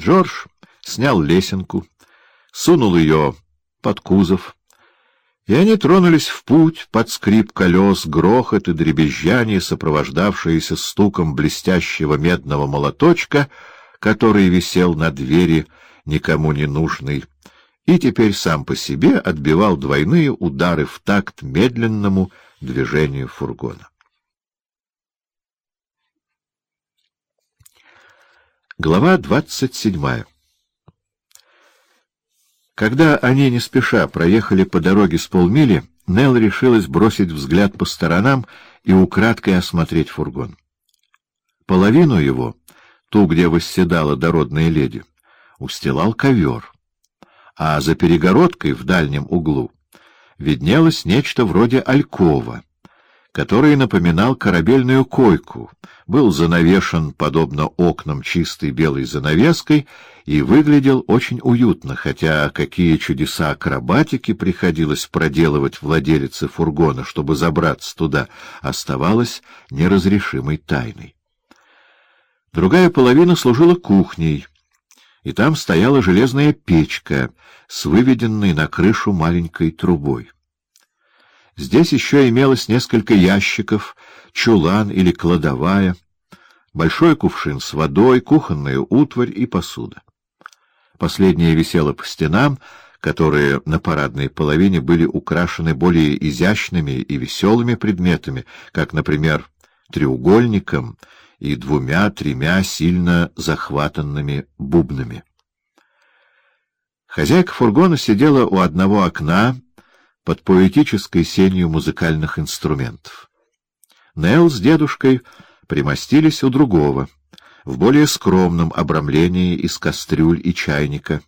Джордж снял лесенку, сунул ее под кузов, и они тронулись в путь под скрип колес, грохот и дребезжание, сопровождавшиеся стуком блестящего медного молоточка, который висел на двери, никому не нужный, и теперь сам по себе отбивал двойные удары в такт медленному движению фургона. Глава двадцать седьмая Когда они не спеша проехали по дороге с полмили, Нелл решилась бросить взгляд по сторонам и украдкой осмотреть фургон. Половину его, ту, где восседала дородная леди, устилал ковер, а за перегородкой в дальнем углу виднелось нечто вроде алькова — который напоминал корабельную койку, был занавешен, подобно окнам, чистой белой занавеской и выглядел очень уютно, хотя какие чудеса акробатики приходилось проделывать владелице фургона, чтобы забраться туда, оставалось неразрешимой тайной. Другая половина служила кухней, и там стояла железная печка с выведенной на крышу маленькой трубой. Здесь еще имелось несколько ящиков, чулан или кладовая, большой кувшин с водой, кухонная утварь и посуда. Последняя висела по стенам, которые на парадной половине были украшены более изящными и веселыми предметами, как, например, треугольником и двумя-тремя сильно захватанными бубнами. Хозяйка фургона сидела у одного окна, под поэтической сенью музыкальных инструментов. Нелл с дедушкой примостились у другого, в более скромном обрамлении из кастрюль и чайника,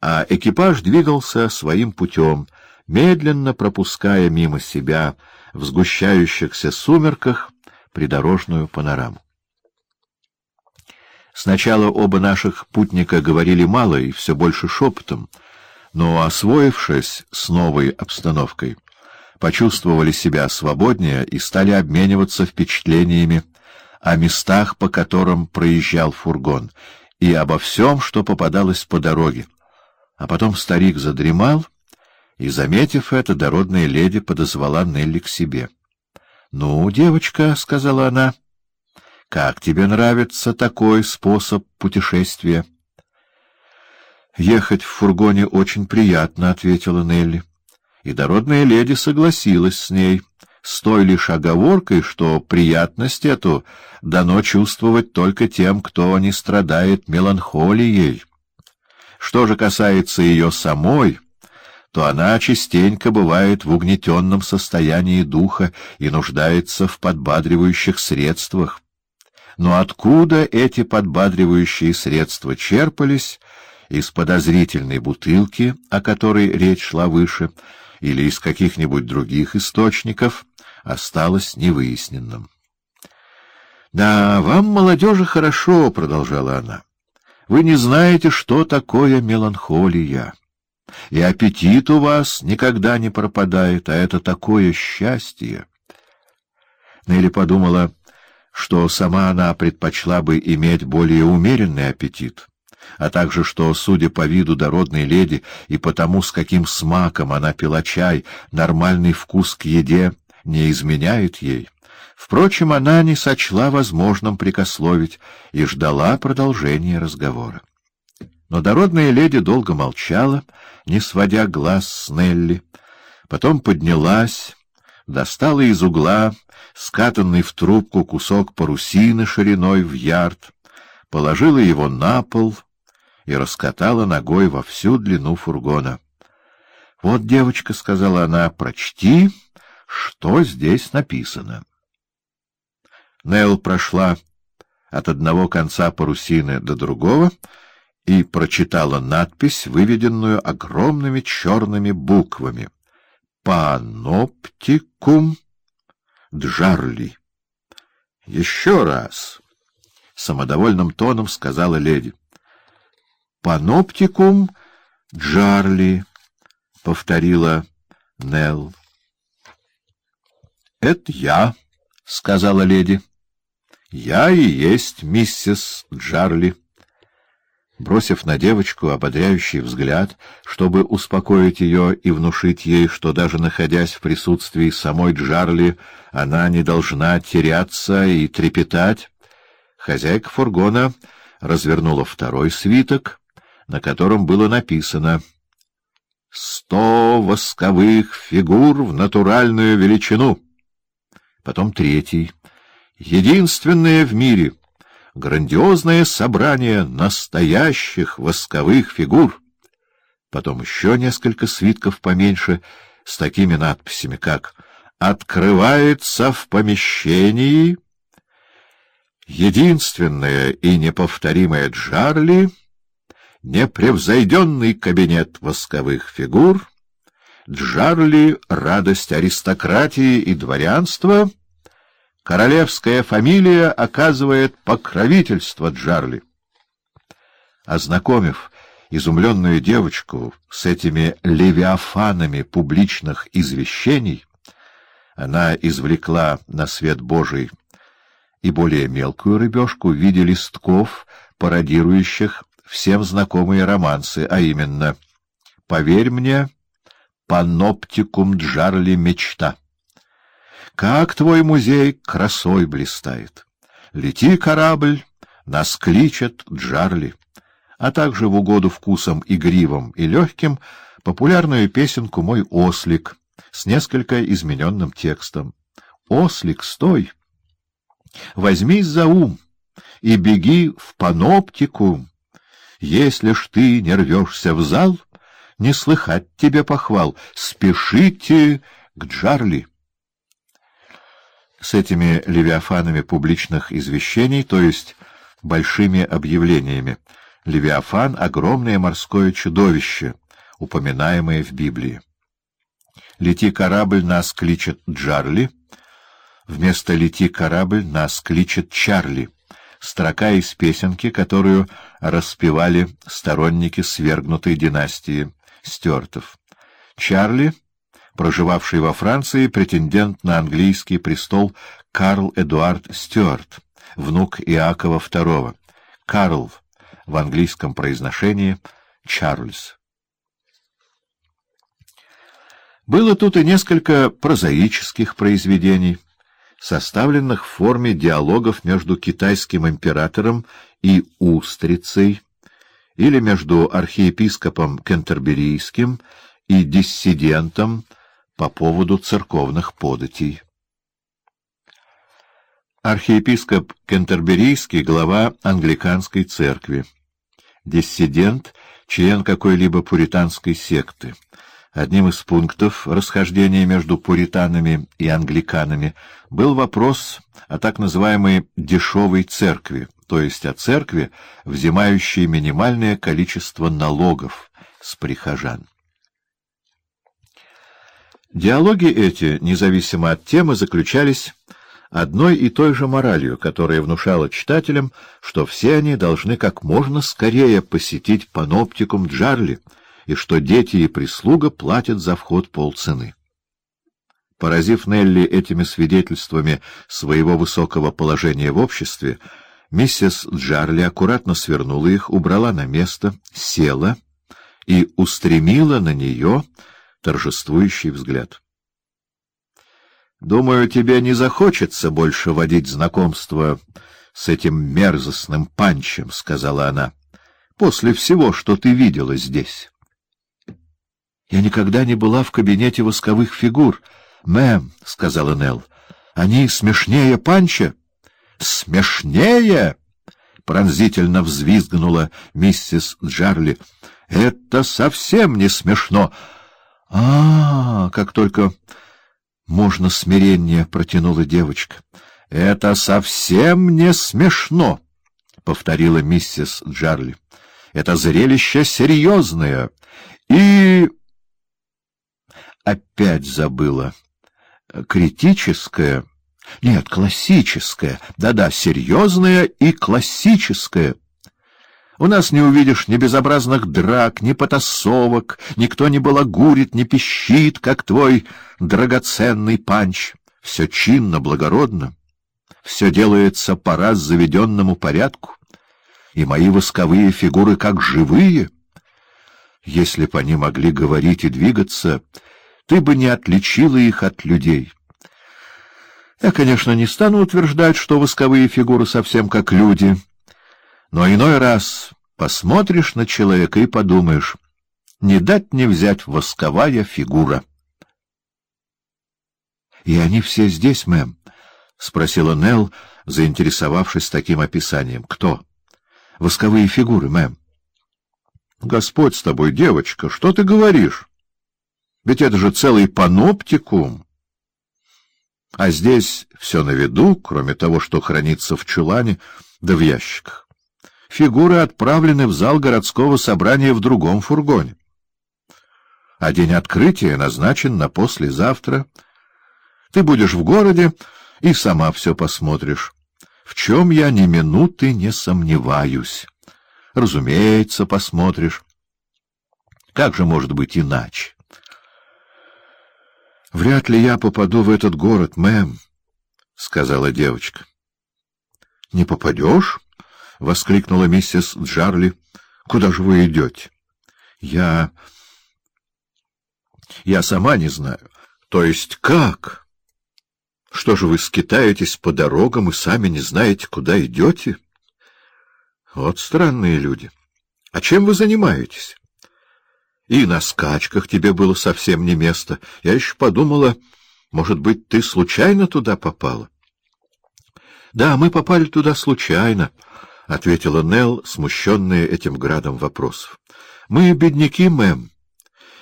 а экипаж двигался своим путем, медленно пропуская мимо себя в сгущающихся сумерках придорожную панораму. Сначала оба наших путника говорили мало и все больше шепотом, но, освоившись с новой обстановкой, почувствовали себя свободнее и стали обмениваться впечатлениями о местах, по которым проезжал фургон, и обо всем, что попадалось по дороге. А потом старик задремал, и, заметив это, дородная леди подозвала Нелли к себе. — Ну, девочка, — сказала она, — как тебе нравится такой способ путешествия? — «Ехать в фургоне очень приятно», — ответила Нелли. И дородная леди согласилась с ней, с той лишь оговоркой, что приятность эту дано чувствовать только тем, кто не страдает меланхолией. Что же касается ее самой, то она частенько бывает в угнетенном состоянии духа и нуждается в подбадривающих средствах. Но откуда эти подбадривающие средства черпались, из подозрительной бутылки, о которой речь шла выше, или из каких-нибудь других источников, осталось невыясненным. — Да, вам, молодежи, хорошо, — продолжала она. — Вы не знаете, что такое меланхолия. И аппетит у вас никогда не пропадает, а это такое счастье. Нелли подумала, что сама она предпочла бы иметь более умеренный аппетит а также что, судя по виду дородной леди и потому, с каким смаком она пила чай, нормальный вкус к еде не изменяет ей. Впрочем, она не сочла возможным прикословить и ждала продолжения разговора. Но дородная леди долго молчала, не сводя глаз с Нелли, потом поднялась, достала из угла скатанный в трубку кусок парусины шириной в ярд, положила его на пол — и раскатала ногой во всю длину фургона. — Вот, девочка, — сказала она, — прочти, что здесь написано. Нелл прошла от одного конца парусины до другого и прочитала надпись, выведенную огромными черными буквами. «Паноптикум Джарли». «Еще раз!» — самодовольным тоном сказала леди. «Паноптикум Джарли», — повторила Нелл. «Это я», — сказала леди. «Я и есть миссис Джарли». Бросив на девочку ободряющий взгляд, чтобы успокоить ее и внушить ей, что даже находясь в присутствии самой Джарли, она не должна теряться и трепетать, хозяйка фургона развернула второй свиток, на котором было написано «Сто восковых фигур в натуральную величину». Потом третий, единственное в мире — грандиозное собрание настоящих восковых фигур. Потом еще несколько свитков поменьше с такими надписями, как «Открывается в помещении...» Единственная и неповторимая Джарли, непревзойденный кабинет восковых фигур, Джарли — радость аристократии и дворянства — Королевская фамилия оказывает покровительство Джарли. Ознакомив изумленную девочку с этими левиафанами публичных извещений, она извлекла на свет Божий и более мелкую рыбешку в виде листков, пародирующих всем знакомые романсы, а именно «Поверь мне, паноптикум Джарли мечта». Как твой музей красой блистает! Лети, корабль, нас кличет Джарли, а также в угоду вкусам игривым и легким популярную песенку «Мой ослик» с несколько измененным текстом. «Ослик, стой! Возьмись за ум и беги в паноптикум. Если ж ты не рвешься в зал, не слыхать тебе похвал. Спешите к Джарли!» с этими левиафанами публичных извещений, то есть большими объявлениями. Левиафан — огромное морское чудовище, упоминаемое в Библии. «Лети корабль, нас кличет Джарли». Вместо «Лети корабль, нас кличет Чарли» строка из песенки, которую распевали сторонники свергнутой династии Стюартов. Чарли проживавший во Франции претендент на английский престол Карл Эдуард Стюарт, внук Иакова II. Карл в английском произношении Чарльз. Было тут и несколько прозаических произведений, составленных в форме диалогов между китайским императором и устрицей, или между архиепископом Кентерберийским и диссидентом по поводу церковных податей. Архиепископ Кентерберийский, глава англиканской церкви. Диссидент, член какой-либо пуританской секты. Одним из пунктов расхождения между пуританами и англиканами был вопрос о так называемой «дешевой церкви», то есть о церкви, взимающей минимальное количество налогов с прихожан. Диалоги эти, независимо от темы, заключались одной и той же моралью, которая внушала читателям, что все они должны как можно скорее посетить паноптикум Джарли, и что дети и прислуга платят за вход полцены. Поразив Нелли этими свидетельствами своего высокого положения в обществе, миссис Джарли аккуратно свернула их, убрала на место, села и устремила на нее торжествующий взгляд. «Думаю, тебе не захочется больше водить знакомство с этим мерзостным панчем», — сказала она, — «после всего, что ты видела здесь». «Я никогда не была в кабинете восковых фигур, мэм», — сказала Нелл. «Они смешнее панча». «Смешнее?» — пронзительно взвизгнула миссис Джарли. «Это совсем не смешно!» А, -а, -а как только можно смирение протянула девочка. — Это совсем не смешно, — повторила миссис Джарли. — Это зрелище серьезное. И... Опять забыла. Критическое... Нет, классическое. Да-да, серьезное и классическое. У нас не увидишь ни безобразных драк, ни потасовок, никто не балагурит, не пищит, как твой драгоценный панч. Все чинно, благородно, все делается по раз заведенному порядку. и мои восковые фигуры как живые. Если б они могли говорить и двигаться, ты бы не отличила их от людей. Я, конечно, не стану утверждать, что восковые фигуры совсем как люди, но иной раз посмотришь на человека и подумаешь, не дать не взять восковая фигура. — И они все здесь, мэм? — спросила Нелл, заинтересовавшись таким описанием. — Кто? — Восковые фигуры, мэм. — Господь с тобой, девочка, что ты говоришь? Ведь это же целый паноптикум. А здесь все на виду, кроме того, что хранится в чулане да в ящиках. Фигуры отправлены в зал городского собрания в другом фургоне. А день открытия назначен на послезавтра. Ты будешь в городе и сама все посмотришь. В чем я ни минуты не сомневаюсь. Разумеется, посмотришь. Как же может быть иначе? — Вряд ли я попаду в этот город, мэм, — сказала девочка. — Не попадешь? — воскликнула миссис Джарли. — Куда же вы идете? — Я... Я сама не знаю. То есть как? Что же вы скитаетесь по дорогам и сами не знаете, куда идете? Вот странные люди. А чем вы занимаетесь? И на скачках тебе было совсем не место. Я еще подумала, может быть, ты случайно туда попала? — Да, мы попали туда случайно, — ответила Нелл, смущенная этим градом вопросов. — Мы бедняки, мэм,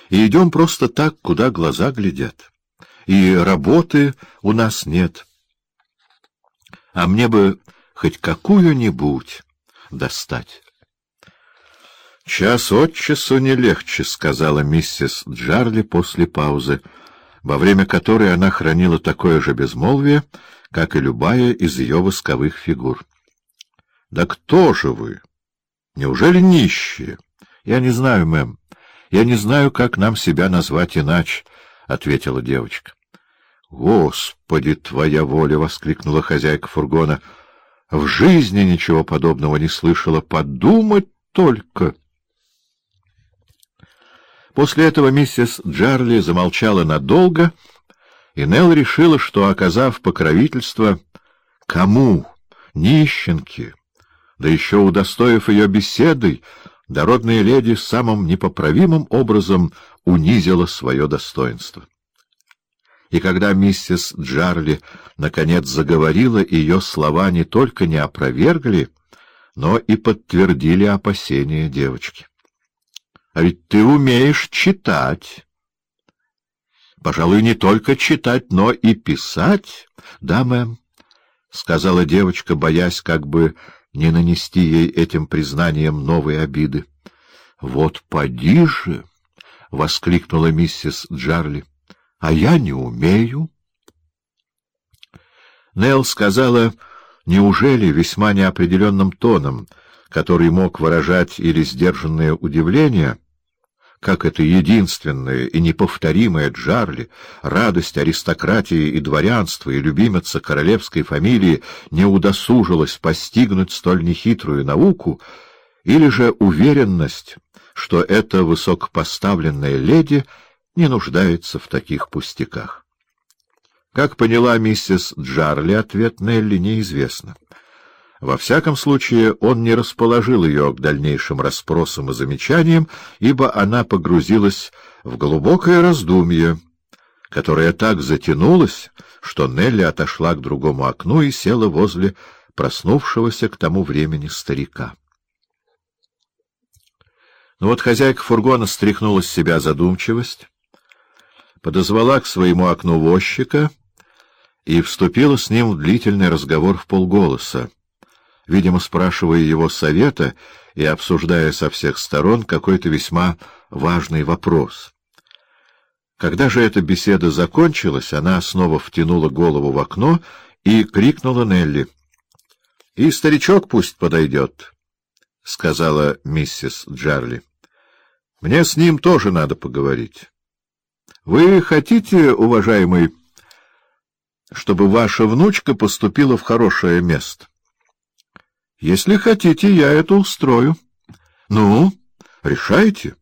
и идем просто так, куда глаза глядят. И работы у нас нет. А мне бы хоть какую-нибудь достать. «Час от часу не легче», — сказала миссис Джарли после паузы, во время которой она хранила такое же безмолвие, как и любая из ее восковых фигур. «Да кто же вы? Неужели нищие?» «Я не знаю, мэм. Я не знаю, как нам себя назвать иначе», — ответила девочка. «Господи, твоя воля!» — воскликнула хозяйка фургона. «В жизни ничего подобного не слышала. Подумать только!» После этого миссис Джарли замолчала надолго, и Нелл решила, что, оказав покровительство кому, нищенке, да еще удостоив ее беседой, дородная леди самым непоправимым образом унизила свое достоинство. И когда миссис Джарли наконец заговорила, ее слова не только не опровергли, но и подтвердили опасения девочки. А ведь ты умеешь читать. Пожалуй, не только читать, но и писать. Да, мэм, — сказала девочка, боясь как бы не нанести ей этим признанием новой обиды. — Вот поди же! — воскликнула миссис Джарли. — А я не умею. Нелл сказала, неужели весьма неопределенным тоном, который мог выражать или сдержанное удивление, — как это единственная и неповторимая Джарли, радость аристократии и дворянства и любимица королевской фамилии не удосужилась постигнуть столь нехитрую науку, или же уверенность, что эта высокопоставленная леди не нуждается в таких пустяках. Как поняла миссис Джарли, ответ Нелли неизвестно. Во всяком случае, он не расположил ее к дальнейшим расспросам и замечаниям, ибо она погрузилась в глубокое раздумье, которое так затянулось, что Нелли отошла к другому окну и села возле проснувшегося к тому времени старика. Но ну вот хозяйка фургона стряхнула с себя задумчивость, подозвала к своему окну возчика и вступила с ним в длительный разговор в полголоса видимо, спрашивая его совета и обсуждая со всех сторон какой-то весьма важный вопрос. Когда же эта беседа закончилась, она снова втянула голову в окно и крикнула Нелли. — И старичок пусть подойдет, — сказала миссис Джарли. — Мне с ним тоже надо поговорить. — Вы хотите, уважаемый, чтобы ваша внучка поступила в хорошее место? — Если хотите, я это устрою. Ну, решайте.